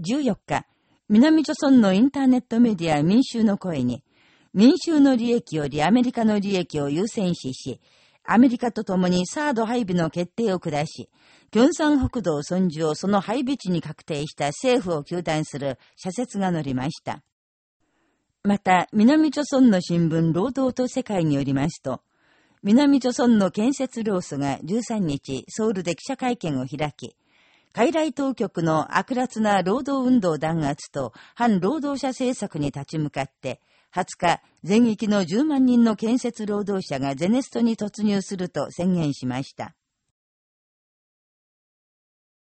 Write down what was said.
14日、南朝村のインターネットメディア民衆の声に、民衆の利益よりアメリカの利益を優先視し、アメリカと共にサード配備の決定を下し、キョンサン北道村樹をその配備地に確定した政府を求断する社説が載りました。また、南朝村の新聞労働と世界によりますと、南朝村の建設労組が13日、ソウルで記者会見を開き、海外当局の悪辣な労働運動弾圧と反労働者政策に立ち向かって、20日、全域の10万人の建設労働者がゼネストに突入すると宣言しました。